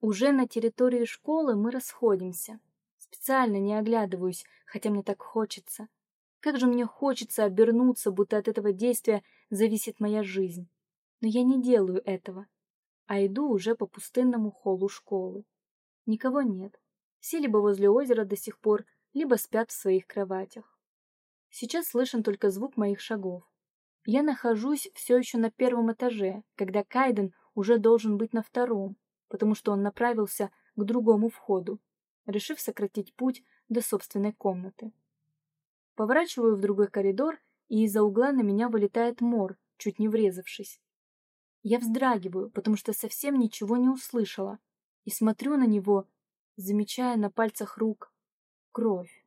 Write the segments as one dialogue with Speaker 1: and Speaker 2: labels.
Speaker 1: Уже на территории школы мы расходимся. Специально не оглядываюсь, хотя мне так хочется. Как же мне хочется обернуться, будто от этого действия зависит моя жизнь. Но я не делаю этого, а иду уже по пустынному холлу школы. Никого нет. Все либо возле озера до сих пор, либо спят в своих кроватях. Сейчас слышен только звук моих шагов. Я нахожусь все еще на первом этаже, когда Кайден уже должен быть на втором, потому что он направился к другому входу, решив сократить путь до собственной комнаты. Поворачиваю в другой коридор, и из-за угла на меня вылетает мор, чуть не врезавшись. Я вздрагиваю, потому что совсем ничего не услышала, и смотрю на него, замечая на пальцах рук кровь.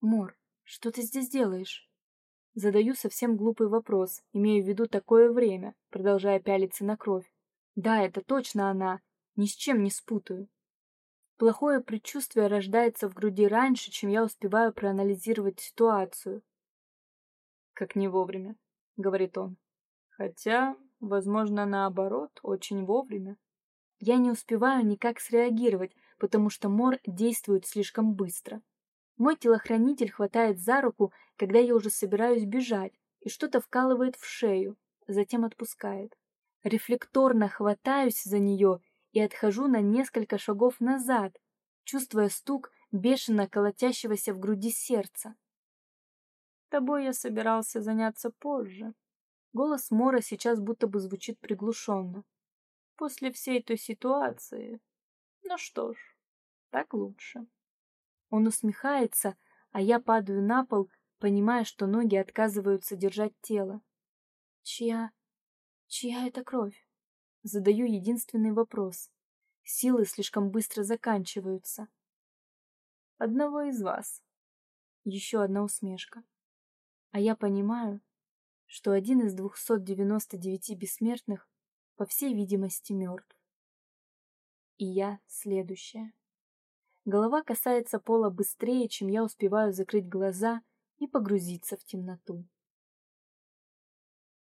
Speaker 1: Мор, что ты здесь делаешь? Задаю совсем глупый вопрос, имея в виду такое время, продолжая пялиться на кровь. Да, это точно она, ни с чем не спутаю. Плохое предчувствие рождается в груди раньше, чем я успеваю проанализировать ситуацию. Как не вовремя, говорит он. Хотя, возможно, наоборот, очень вовремя. Я не успеваю никак среагировать, потому что Мор действует слишком быстро. Мой телохранитель хватает за руку, когда я уже собираюсь бежать, и что-то вкалывает в шею, затем отпускает. Рефлекторно хватаюсь за нее и отхожу на несколько шагов назад, чувствуя стук бешено колотящегося в груди сердца. Тобой я собирался заняться позже. Голос Мора сейчас будто бы звучит приглушенно. После всей той ситуации. Ну что ж, так лучше. Он усмехается, а я падаю на пол, понимая, что ноги отказываются держать тело. Чья... чья это кровь? Задаю единственный вопрос. Силы слишком быстро заканчиваются. Одного из вас. Еще одна усмешка. А я понимаю, что один из 299 бессмертных, по всей видимости, мертв. И я следующая. Голова касается пола быстрее, чем я успеваю закрыть глаза и погрузиться в темноту.